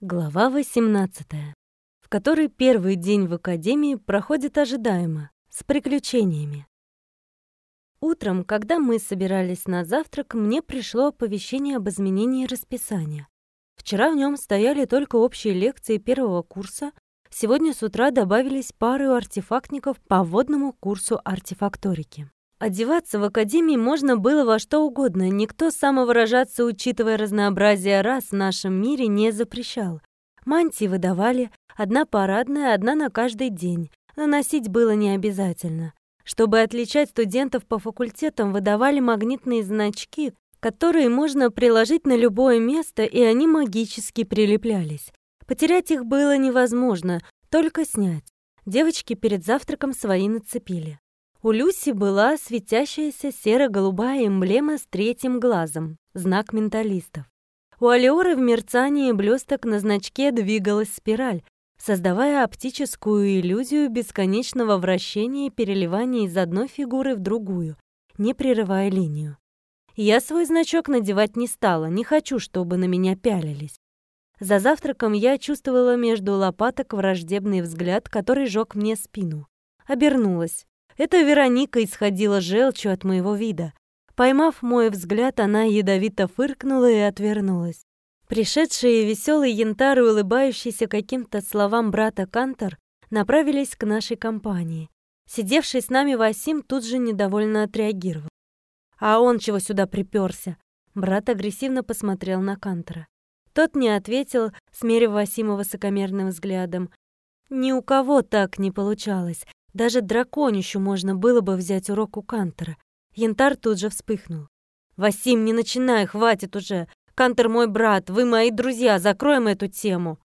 Глава 18, в которой первый день в академии проходит ожидаемо, с приключениями. Утром, когда мы собирались на завтрак, мне пришло оповещение об изменении расписания. Вчера в нем стояли только общие лекции первого курса, сегодня с утра добавились пары артефактников по водному курсу артефакторики. Одеваться в академии можно было во что угодно, никто самовыражаться, учитывая разнообразие рас в нашем мире, не запрещал. Мантии выдавали, одна парадная, одна на каждый день, но носить было не обязательно. Чтобы отличать студентов по факультетам, выдавали магнитные значки, которые можно приложить на любое место, и они магически прилеплялись. Потерять их было невозможно, только снять. Девочки перед завтраком свои нацепили. У Люси была светящаяся серо-голубая эмблема с третьим глазом, знак менталистов. У Алиоры в мерцании блесток на значке двигалась спираль, создавая оптическую иллюзию бесконечного вращения и переливания из одной фигуры в другую, не прерывая линию. Я свой значок надевать не стала, не хочу, чтобы на меня пялились. За завтраком я чувствовала между лопаток враждебный взгляд, который жёг мне спину. Обернулась. Эта Вероника исходила желчью от моего вида. Поймав мой взгляд, она ядовито фыркнула и отвернулась. Пришедшие веселый янтар и улыбающийся каким-то словам брата Кантор направились к нашей компании. Сидевший с нами Васим тут же недовольно отреагировал. «А он чего сюда приперся?» Брат агрессивно посмотрел на Кантора. Тот не ответил, смерив Васима высокомерным взглядом. Ни у кого так не получалось. Даже драконищу можно было бы взять урок у Кантера. Янтар тут же вспыхнул. «Васим, не начинай, хватит уже! Кантер мой брат, вы мои друзья, закроем эту тему!»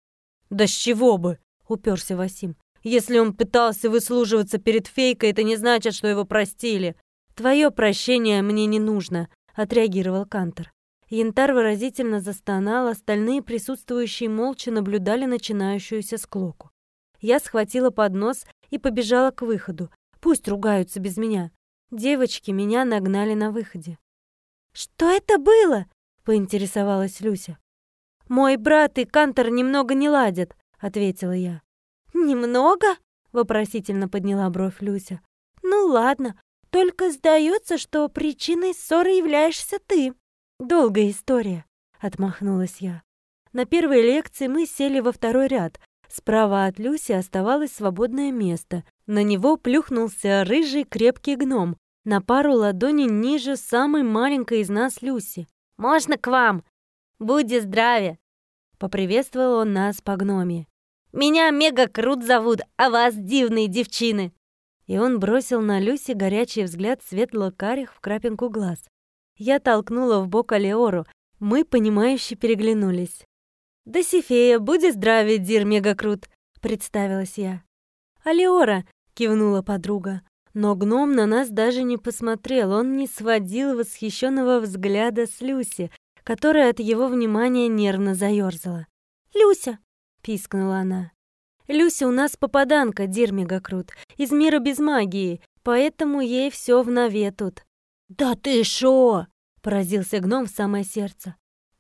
«Да с чего бы?» — уперся Васим. «Если он пытался выслуживаться перед фейкой, это не значит, что его простили!» «Твое прощение мне не нужно», — отреагировал Кантер. Янтар выразительно застонал, остальные присутствующие молча наблюдали начинающуюся склоку. Я схватила поднос и побежала к выходу. Пусть ругаются без меня. Девочки меня нагнали на выходе. «Что это было?» — поинтересовалась Люся. «Мой брат и Кантор немного не ладят», — ответила я. «Немного?» — вопросительно подняла бровь Люся. «Ну ладно, только сдается, что причиной ссоры являешься ты». «Долгая история», — отмахнулась я. На первой лекции мы сели во второй ряд, Справа от Люси оставалось свободное место. На него плюхнулся рыжий крепкий гном, на пару ладоней ниже самой маленькой из нас Люси. «Можно к вам? Будьте здравы!» Поприветствовал он нас по гноме. «Меня Мега Крут зовут, а вас дивные девчины!» И он бросил на Люси горячий взгляд светло-карих в крапинку глаз. Я толкнула в бок Алеору. Мы, понимающе переглянулись. «Досифея, буди здравия, дир Мегакрут!» — представилась я. «Алиора!» — кивнула подруга. Но гном на нас даже не посмотрел, он не сводил восхищенного взгляда с Люси, которая от его внимания нервно заёрзала. «Люся!» — пискнула она. «Люся у нас попаданка, дир Мегакрут, из мира без магии, поэтому ей все в нове тут». «Да ты шо!» — поразился гном в самое сердце.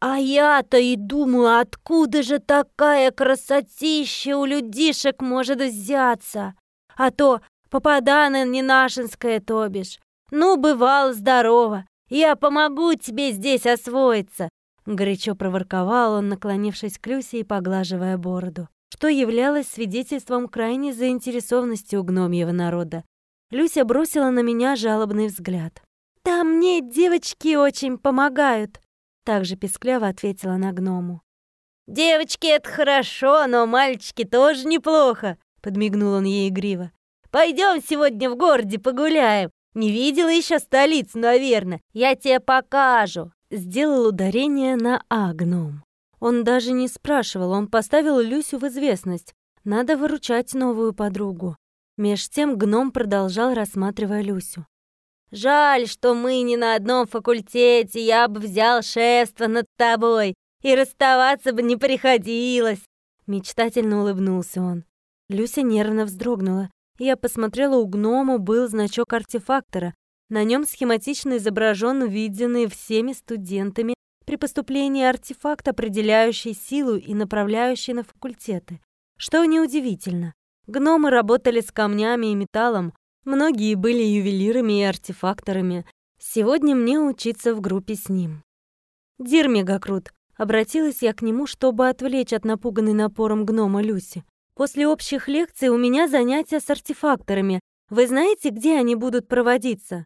А я-то и думаю, откуда же такая красотища у людишек может взяться? А то попадана не нашинская, то бишь. Ну, бывало здорово. Я помогу тебе здесь освоиться. Горячо проворковал он, наклонившись к Люсе и поглаживая бороду, что являлось свидетельством крайней заинтересованности у гномьего народа. Люся бросила на меня жалобный взгляд. «Да мне девочки очень помогают», также пескляво ответила на гному. «Девочки, это хорошо, но мальчики тоже неплохо», подмигнул он ей игриво. «Пойдем сегодня в городе погуляем. Не видела еще столицу, наверное. Я тебе покажу». Сделал ударение на «а» гном. Он даже не спрашивал, он поставил Люсю в известность. Надо выручать новую подругу. Меж тем гном продолжал, рассматривая Люсю. Жаль, что мы не на одном факультете, я бы взял шефство над тобой, и расставаться бы не приходилось!» Мечтательно улыбнулся он. Люся нервно вздрогнула. Я посмотрела, у гнома был значок артефактора. На нем схематично изображен виденный всеми студентами При поступлении артефакт, определяющий силу и направляющий на факультеты. Что неудивительно, гномы работали с камнями и металлом, многие были ювелирами и артефакторами. Сегодня мне учиться в группе с ним. «Дир Мегакрут», обратилась я к нему, чтобы отвлечь от напуганной напором гнома Люси. «После общих лекций у меня занятия с артефакторами. Вы знаете, где они будут проводиться?»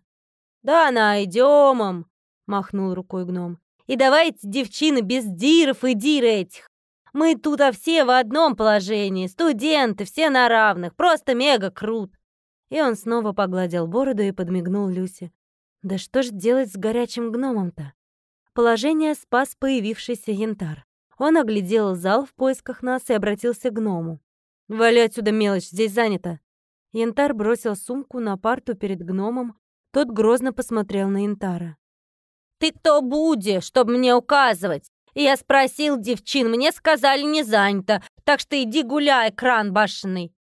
«Да найдем им», — махнул рукой гном. И давайте, девчины, без диров и дир этих. Мы тут а все в одном положении, студенты, все на равных, просто мега крут. И он снова погладил бороду и подмигнул Люсе. Да что ж делать с горячим гномом-то? Положение спас появившийся янтар. Он оглядел зал в поисках нас и обратился к гному. «Вали отсюда мелочь, здесь занято!» Янтар бросил сумку на парту перед гномом. Тот грозно посмотрел на Янтара. «Ты кто будешь, чтобы мне указывать?» я спросил девчин, мне сказали не занято, так что иди гуляй, кран башенный.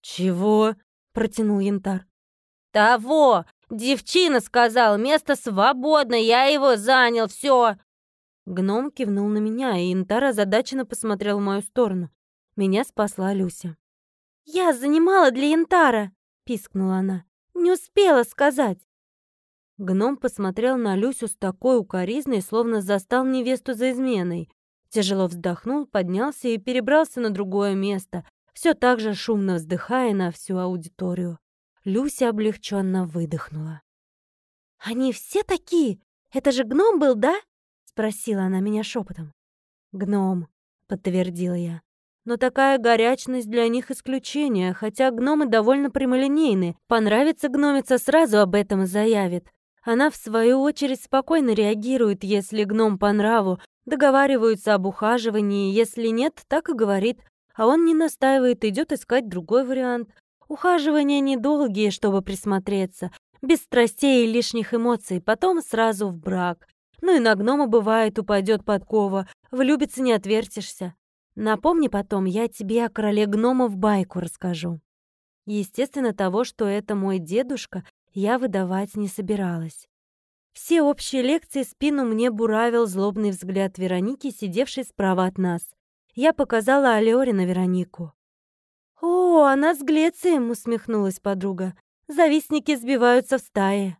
«Чего?» — протянул Янтар. «Того! Девчина сказал, место свободно, я его занял, все!» Гном кивнул на меня, и Янтар озадаченно посмотрел в мою сторону. Меня спасла Люся. «Я занимала для Янтара!» — пискнула она. «Не успела сказать!» Гном посмотрел на Люсю с такой укоризной, словно застал невесту за изменой. Тяжело вздохнул, поднялся и перебрался на другое место, все так же шумно вздыхая на всю аудиторию. Люся облегченно выдохнула. «Они все такие? Это же гном был, да?» — спросила она меня шепотом. «Гном», — подтвердила я. Но такая горячность для них исключение, хотя гномы довольно прямолинейны. Понравится гномица, сразу об этом заявит. Она, в свою очередь, спокойно реагирует, если гном по нраву, договариваются об ухаживании, если нет, так и говорит, а он не настаивает, идет искать другой вариант. Ухаживания недолгие, чтобы присмотреться, без страстей и лишних эмоций, потом сразу в брак. Ну и на гнома бывает упадет подкова, влюбиться не отвертишься. Напомни потом, я тебе о короле гномов байку расскажу. Естественно, того, что это мой дедушка, я выдавать не собиралась. Все общие лекции спину мне буравил злобный взгляд Вероники, сидевшей справа от нас. Я показала Алёре на Веронику. «О, она с Глецием!» — усмехнулась подруга. «Завистники сбиваются в стае».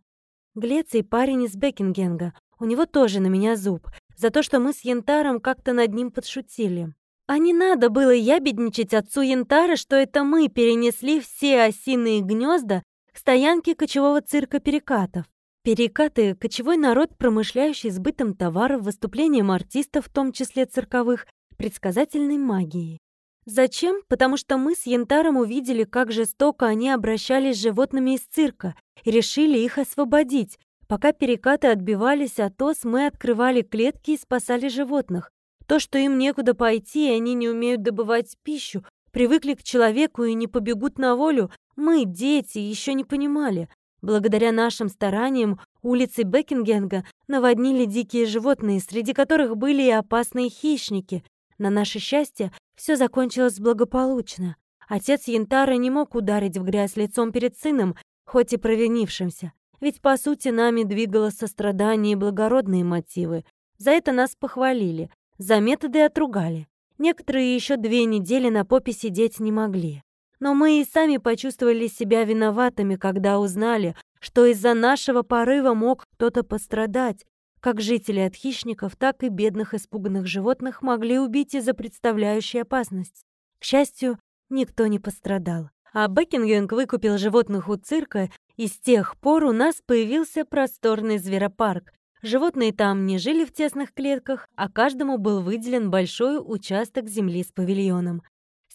Глеций парень из Бекингенга. У него тоже на меня зуб. За то, что мы с Янтаром как-то над ним подшутили. А не надо было ябедничать отцу Янтара, что это мы перенесли все осиные гнезда к стоянке кочевого цирка перекатов. Перекаты – кочевой народ, промышляющий сбытом товаров, выступлением артистов, в том числе цирковых, предсказательной магией. Зачем? Потому что мы с Янтаром увидели, как жестоко они обращались с животными из цирка и решили их освободить. Пока перекаты отбивались от ос, мы открывали клетки и спасали животных. То, что им некуда пойти, и они не умеют добывать пищу, привыкли к человеку и не побегут на волю, мы, дети, еще не понимали. Благодаря нашим стараниям улицы Бекингенга наводнили дикие животные, среди которых были и опасные хищники. На наше счастье, все закончилось благополучно. Отец Янтара не мог ударить в грязь лицом перед сыном, хоть и провинившимся. Ведь, по сути, нами двигало сострадание и благородные мотивы. За это нас похвалили, за методы отругали. Некоторые еще две недели на попе сидеть не могли. Но мы и сами почувствовали себя виноватыми, когда узнали, что из-за нашего порыва мог кто-то пострадать. Как жители от хищников, так и бедных испуганных животных могли убить из-за представляющей опасность. К счастью, никто не пострадал. А Бекингенг выкупил животных у цирка, и с тех пор у нас появился просторный зверопарк. Животные там не жили в тесных клетках, а каждому был выделен большой участок земли с павильоном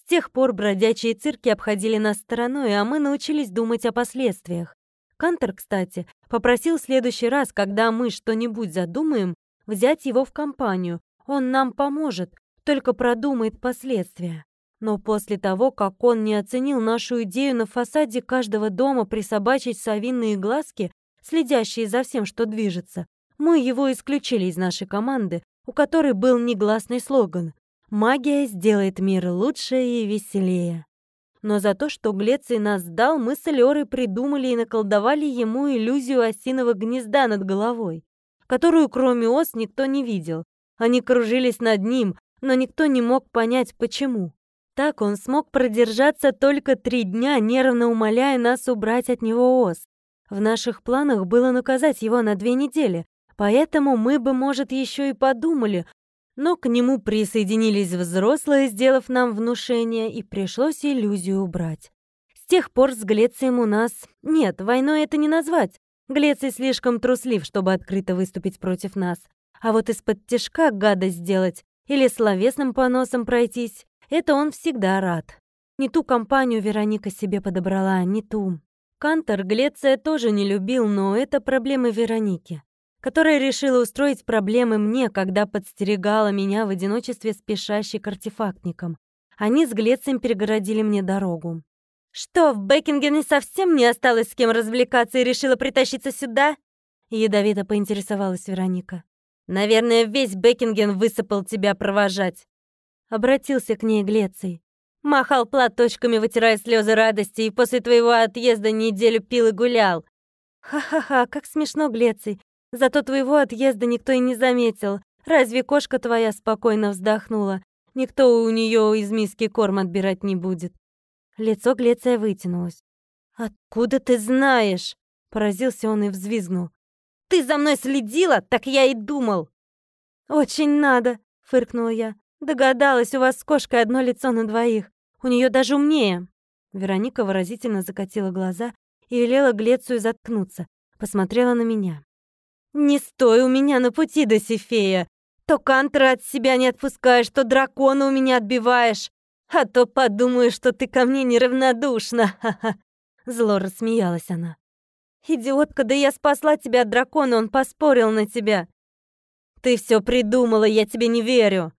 тех пор бродячие цирки обходили нас стороной, а мы научились думать о последствиях. Кантер, кстати, попросил в следующий раз, когда мы что-нибудь задумаем, взять его в компанию. Он нам поможет, только продумает последствия. Но после того, как он не оценил нашу идею на фасаде каждого дома присобачить совиные глазки, следящие за всем, что движется, мы его исключили из нашей команды, у которой был негласный слоган Магия сделает мир лучше и веселее. Но за то, что Глеций нас сдал, мы с Лёрой придумали и наколдовали ему иллюзию осиного гнезда над головой. которую кроме ос никто не видел. Они кружились над ним, но никто не мог понять, почему. Так он смог продержаться только три дня, нервно умоляя нас убрать от него ос. В наших планах было наказать его на две недели, поэтому мы бы, может, еще и подумали, но к нему присоединились взрослые, сделав нам внушение, и пришлось иллюзию убрать. С тех пор с Глецием у нас... Нет, войной это не назвать. Глеций слишком труслив, чтобы открыто выступить против нас. А вот из-под тяжка гадость сделать или словесным поносом пройтись, это он всегда рад. Не ту компанию Вероника себе подобрала, не ту. Кантор Глеция тоже не любил, но это проблемы Вероники которая решила устроить проблемы мне, когда подстерегала меня в одиночестве спешащей к артефактникам. Они с Глецием перегородили мне дорогу. «Что, в Бекингене совсем не осталось с кем развлекаться и решила притащиться сюда?» Ядовито поинтересовалась Вероника. «Наверное, весь Бекинген высыпал тебя провожать». Обратился к ней Глеций. Махал платочками, вытирая слезы радости, и после твоего отъезда неделю пил и гулял. Ха-ха-ха, как смешно, Глеций. Зато твоего отъезда никто и не заметил. Разве кошка твоя спокойно вздохнула? Никто у нее из миски корм отбирать не будет. Лицо Глеция вытянулось. «Откуда ты знаешь?» Поразился он и взвизгнул. «Ты за мной следила? Так я и думал!» «Очень надо!» — фыркнула я. «Догадалась, у вас с кошкой одно лицо на двоих. У нее даже умнее!» Вероника выразительно закатила глаза и велела Глецию заткнуться. Посмотрела на меня. «Не стой у меня на пути, Досифея! То кантра от себя не отпускаешь, то дракона у меня отбиваешь, а то подумаю, что ты ко мне неравнодушна!» Ха-ха!» Зло рассмеялась она. «Идиотка, да я спасла тебя от дракона, он поспорил на тебя!» «Ты все придумала, я тебе не верю!»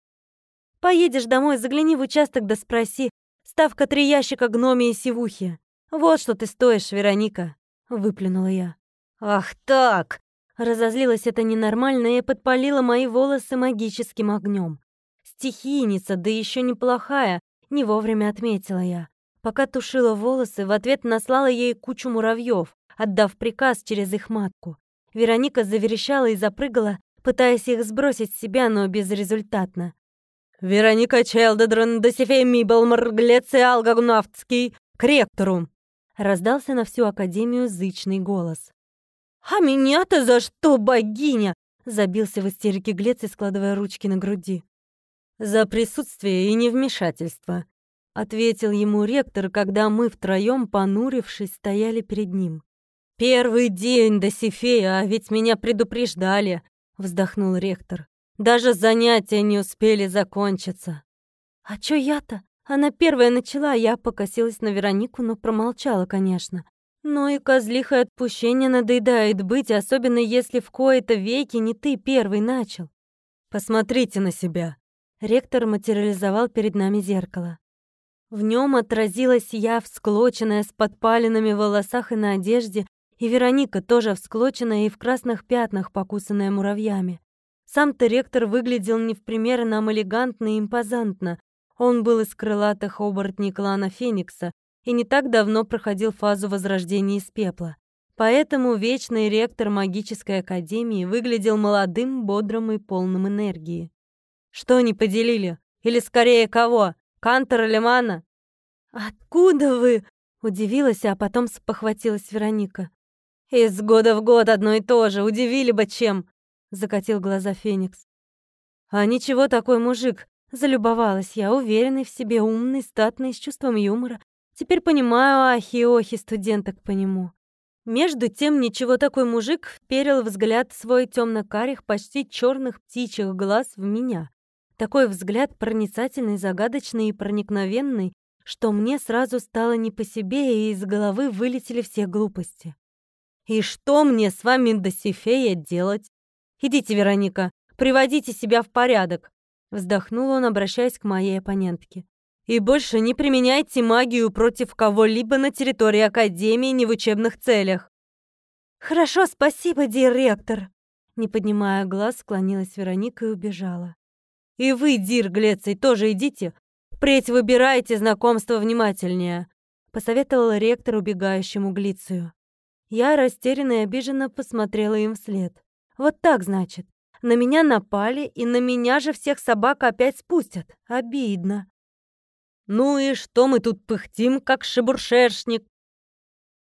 «Поедешь домой, загляни в участок да спроси. Ставка три ящика гномии сивухи. Вот что ты стоишь, Вероника!» Выплюнула я. «Ах так!» Разозлилась это ненормально и подпалила мои волосы магическим огнем. Стихийница, да еще неплохая, не вовремя отметила я. Пока тушила волосы, в ответ наслала ей кучу муравьев, отдав приказ через их матку. Вероника заверещала и запрыгала, пытаясь их сбросить с себя, но безрезультатно. «Вероника Челдедрон, Досифей Мибелмар, Глеций Алгагнавтский, к ректору!» Раздался на всю Академию зычный голос. «А меня-то за что, богиня?» Забился в истерике Глеций, складывая ручки на груди. «За присутствие и невмешательство», — ответил ему ректор, когда мы втроем, понурившись, стояли перед ним. «Первый день до Сифея, а ведь меня предупреждали», — вздохнул ректор. «Даже занятия не успели закончиться». «А чё я-то? Она первая начала, я покосилась на Веронику, но промолчала, конечно. Но и козлихое отпущение надоедает быть, особенно если в кои-то веки не ты первый начал. Посмотрите на себя. Ректор материализовал перед нами зеркало. В нем отразилась я, всклоченная, с подпаленными волосах и на одежде, и Вероника тоже всклоченная и в красных пятнах, покусанная муравьями. Сам-то ректор выглядел не в пример нам элегантно и импозантно. Он был из крылатых оборотней клана Феникса, и не так давно проходил фазу возрождения из пепла. Поэтому вечный ректор магической академии выглядел молодым, бодрым и полным энергии. «Что не поделили? Или скорее кого? Кантора Лемана?» «Откуда вы?» — удивилась, а потом спохватилась Вероника. «Из года в год одно и то же, удивили бы чем!» — закатил глаза Феникс. «А ничего такой мужик!» — залюбовалась я, уверенный в себе, умный, статный, с чувством юмора Теперь понимаю ахи-охи студенток по нему. Между тем, ничего такой мужик вперил взгляд свой темно-карих, почти черных птичьих глаз в меня. Такой взгляд проницательный, загадочный и проникновенный, что мне сразу стало не по себе, и из головы вылетели все глупости. «И что мне с вами, Досифея, делать? Идите, Вероника, приводите себя в порядок!» Вздохнул он, обращаясь к моей оппонентке. И больше не применяйте магию против кого-либо на территории Академии не в учебных целях. Хорошо, спасибо, директор. Не поднимая глаз, склонилась Вероника и убежала. И вы, Дир Глеций, тоже идите. Впредь выбирайте знакомство внимательнее, посоветовал ректор убегающему Глицию. Я растерянно и обиженно посмотрела им вслед. Вот так, значит. На меня напали, и на меня же всех собак опять спустят. Обидно. Ну и что мы тут пыхтим, как шебуршершник?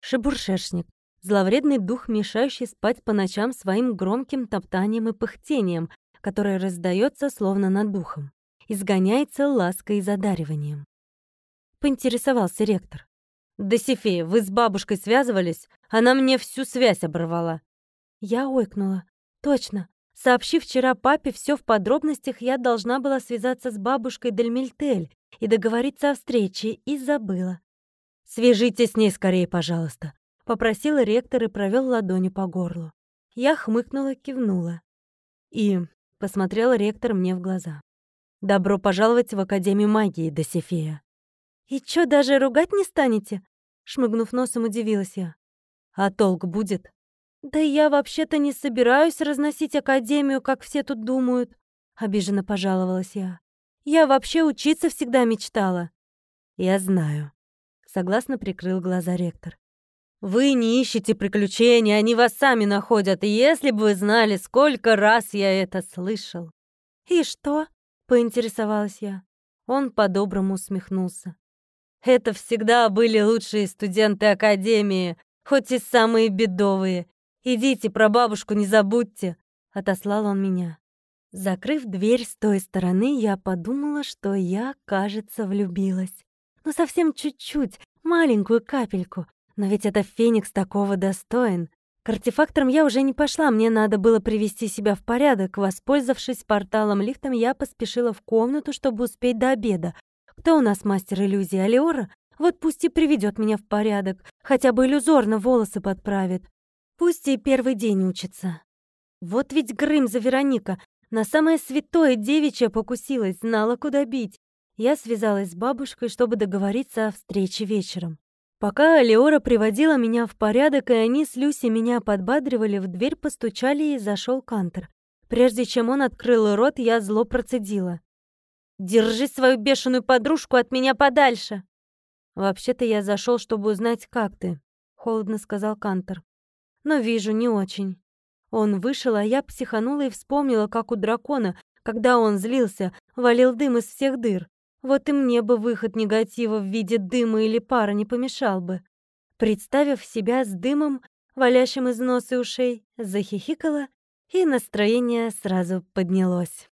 Шебуршершник. Зловредный дух, мешающий спать по ночам своим громким топтанием и пыхтением, которое раздается словно над духом. Изгоняется лаской и задариванием. Поинтересовался ректор. «Досифея, вы с бабушкой связывались? Она мне всю связь оборвала». Я ойкнула. «Точно. Сообщив вчера папе все в подробностях, я должна была связаться с бабушкой Дельмельтель и договориться о встрече, и забыла. «Свяжитесь с ней скорее, пожалуйста», — попросил ректор и провел ладонью по горлу. Я хмыкнула, кивнула. И посмотрел ректор мне в глаза. «Добро пожаловать в Академию магии, Досифея». «И чё, даже ругать не станете?» Шмыгнув носом, удивилась я. «А толк будет?» «Да я вообще-то не собираюсь разносить академию, как все тут думают», — обиженно пожаловалась я. «Я вообще учиться всегда мечтала». «Я знаю», — согласно прикрыл глаза ректор. «Вы не ищете приключений, они вас сами находят, если бы вы знали, сколько раз я это слышал». «И что?» — поинтересовалась я. Он по-доброму усмехнулся. «Это всегда были лучшие студенты Академии, хоть и самые бедовые. «Идите, про бабушку не забудьте!» — отослал он меня. Закрыв дверь с той стороны, я подумала, что я, кажется, влюбилась. Ну, совсем чуть-чуть, маленькую капельку. Но ведь это Феникс такого достоин. К артефакторам я уже не пошла, мне надо было привести себя в порядок. Воспользовавшись порталом-лифтом, я поспешила в комнату, чтобы успеть до обеда. Кто у нас мастер иллюзии, Алиора? Вот пусть и приведет меня в порядок, хотя бы иллюзорно волосы подправит. Пусть и первый день учится. Вот ведь Грым за Вероника. На самое святое девичье покусилась, знала, куда бить. Я связалась с бабушкой, чтобы договориться о встрече вечером. Пока Алиора приводила меня в порядок, и они с Люси меня подбадривали, в дверь постучали и зашел Кантер. Прежде чем он открыл рот, я зло процедила. «Держи свою бешеную подружку от меня подальше!» «Вообще-то я зашел, чтобы узнать, как ты», — холодно сказал Кантер но вижу, не очень. Он вышел, а я психанула и вспомнила, как у дракона, когда он злился, валил дым из всех дыр. Вот и мне бы выход негатива в виде дыма или пара не помешал бы. Представив себя с дымом, валящим из носа и ушей, захихикала, и настроение сразу поднялось.